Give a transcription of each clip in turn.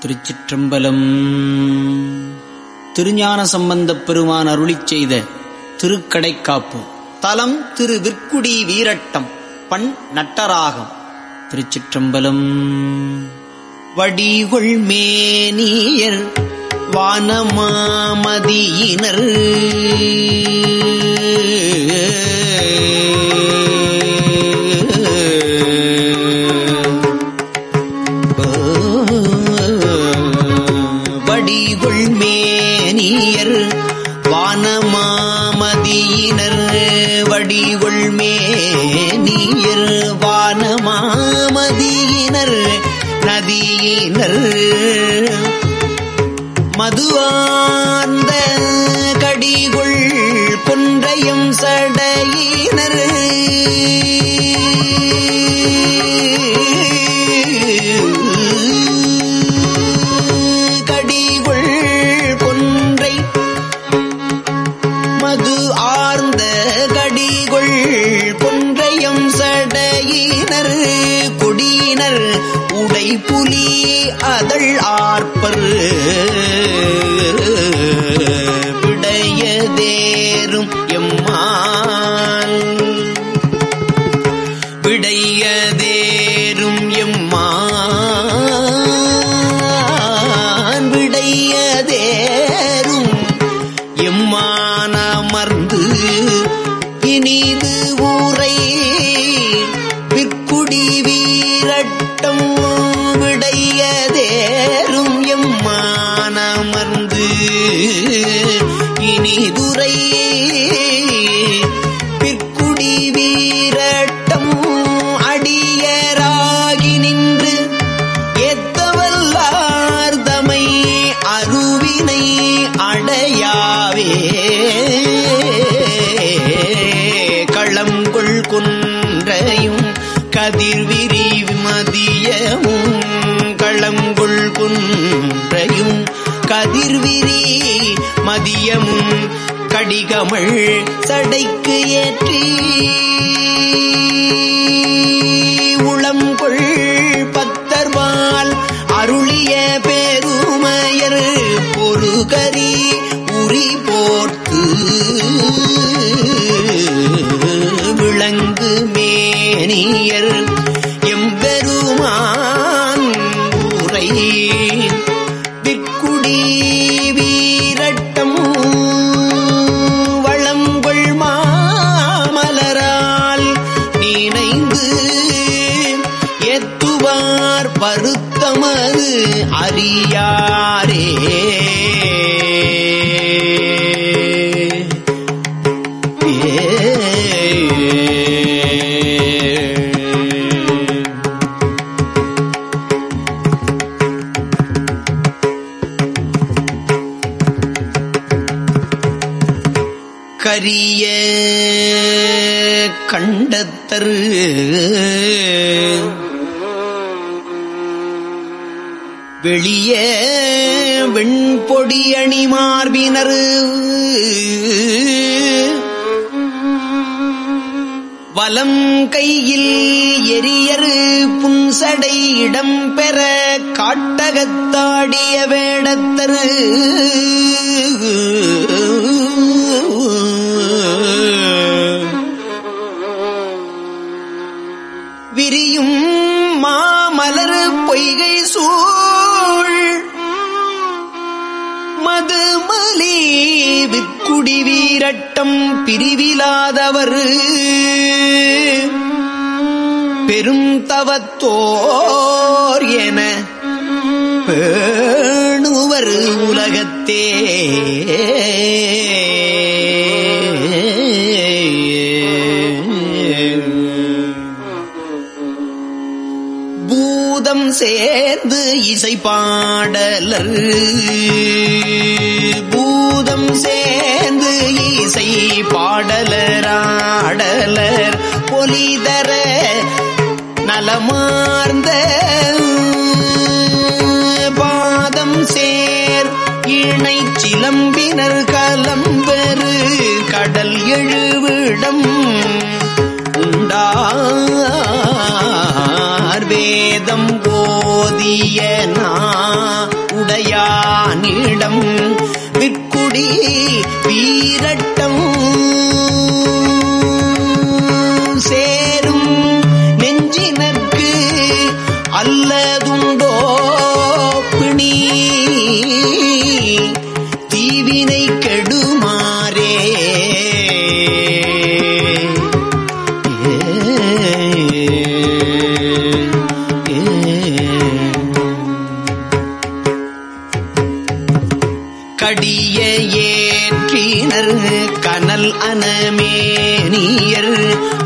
திருச்சிற்றம்பலம். திருஞான சம்பந்தப் பெருமான் அருளிச் செய்த திருக்கடைக்காப்பு. தலம் திரு விற்குடி வீரட்டம் பண் நட்டராகம். திருச்சிற்றம்பலம். வடிகொள் மேனியர் வானமாமதியினர். நதியினர். மதுவார்ந்த கடிகுள் கொன்றையும் சடையினர். கடிகுள் கொன்றை மது ஆ உடை புலி அதழ் ஆர்ப்பர். குன்றையும் கதிர்விரி மதியமும் கடிகமள் சடைக்கு ஏற்றி. வருத்தமது அறியாரே. கரிய கண்டத்தரு வெளியே வெண்பொடியணி மார்பினர். வலம் கையில் எரியரு புன்சடை இடம்பெற காட்டகத்தாடிய வேடத்தரு. பிறட்டம் பிரிவிலாதவர். பெரும் தவத்தோர் என பேணுவர் உலகத்தே. பூதம் சேர்ந்து இசை பாடலர் சேர்ந்து இசை பாடலராடலர் பொலிதர நலமார்ந்த பாதம் சேர் இணை சிலம்பினர் கலம்பெரு கடல் எழுவிடம் உண்டார். வேதம் போதிய நா உடையானிடம் வீரட்டம்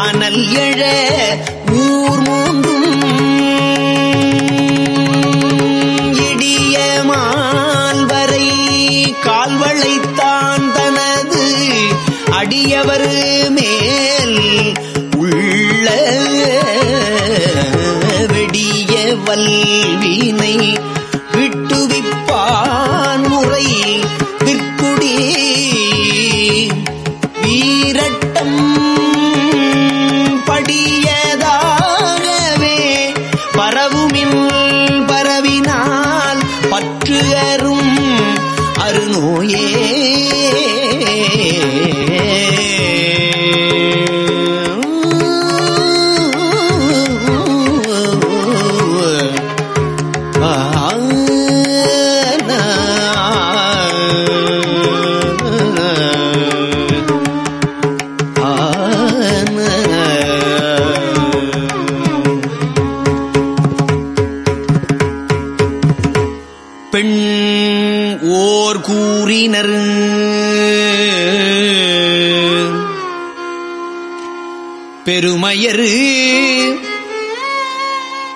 அனல் எழ ஊர் மூங்கும் இடிய மால்வரை கால்வளைத்தான் தனது அடியவர் மேல் உள்ள வெடிய வல்வினை ஓர் கூறினர். பெருமையரு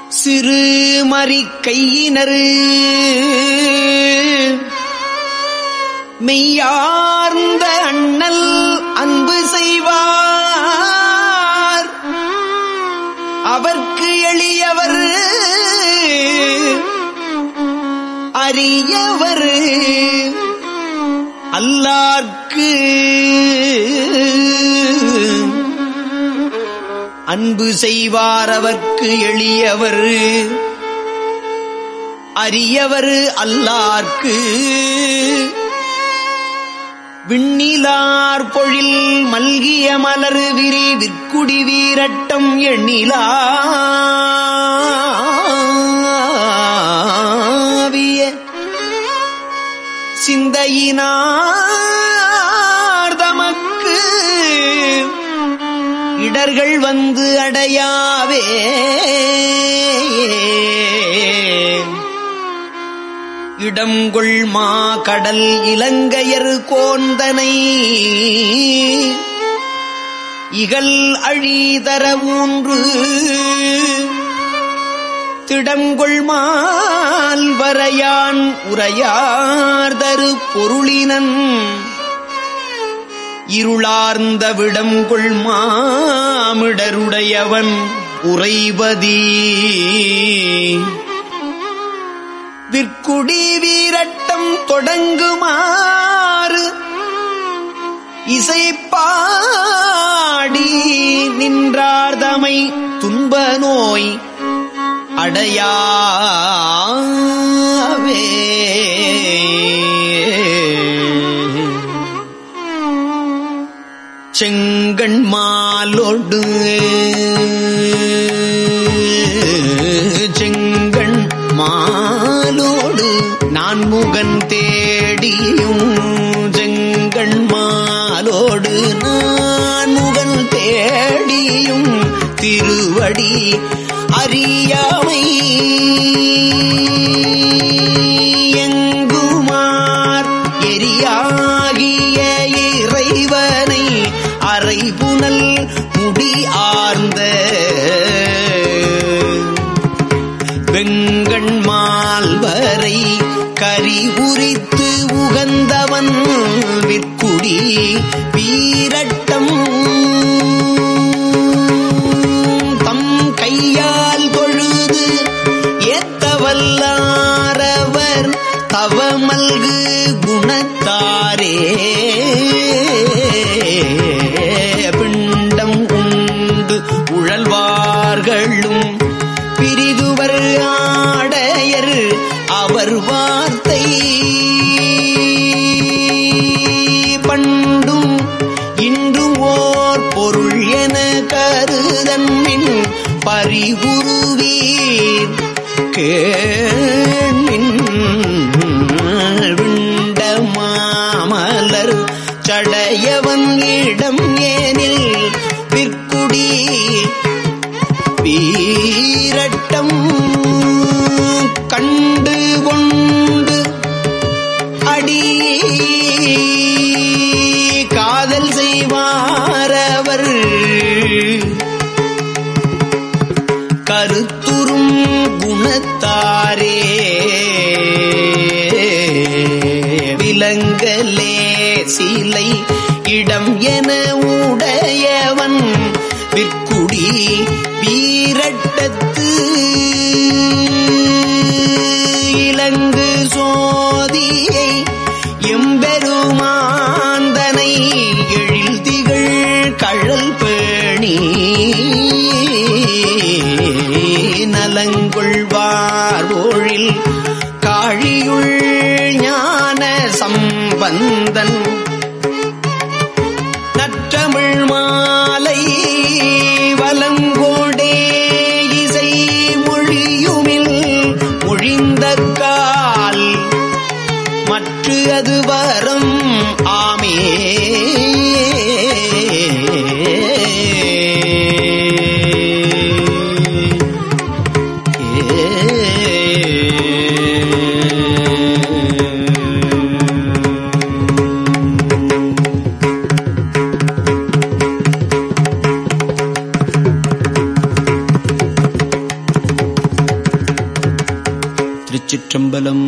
சிறு கையினரு மெய்யார்ந்த அண்ணல் அன்பு செய்வார். அவர்க்கு எளிய அறியவர் அல்லார்க்கு அன்பு செய்வார் அவர்க்கு எளியவர். அரியவர் அல்லார்க்கு விண்ணிலார் பொழில் மல்கிய மலர் விரி விற்குடி வீரட்டம் எண்ணிலார் சிந்தையினார் தமக்கு இடர்கள் வந்து அடையாவே இடங்கொள் மா கடல் இலங்கையர் கோந்தனை. இகல் அழிதர ஊன்று திடங்கொள் மால் வரையான் உரையார்தரு பொருளினன். இருளார்ந்த விடங்கொள் மாமிடருடையவன் உறைவதி. விற்குடி வீரட்டம் தொடங்குமாறு இசைப்பாடி நின்றார்தமை துன்ப நோய் அடையாவே. செங்கண் மாலோடு செங்கண் மாலோடு நான் முகன் தேடியும் செங்கண் மாலோடு நான் முகன் தேடியும் திருவடி அறியா வீரட்டம். தம் கையால் தொழுது ஏத்தவல்லாரவர் தவமல்கு குணத்தாரே. பறிவுருவீர் கேமின் விண்ட மாமலர் சடையவன் இடம் ஏனில் விற்குடி வீரட்டம் கண்டு கொண்டு அடி இடம் என உடையவன் விற்குடி வீரட்டத்து. இலங்கு சோதியை எம்பெருமாந்தனை எழில் திகழ் கழல் பேணி. நலங்கொள்வார் ஒழில் காழியுள் ஞான சம்பந்தன் मा திருச்சிற்றம்பலம்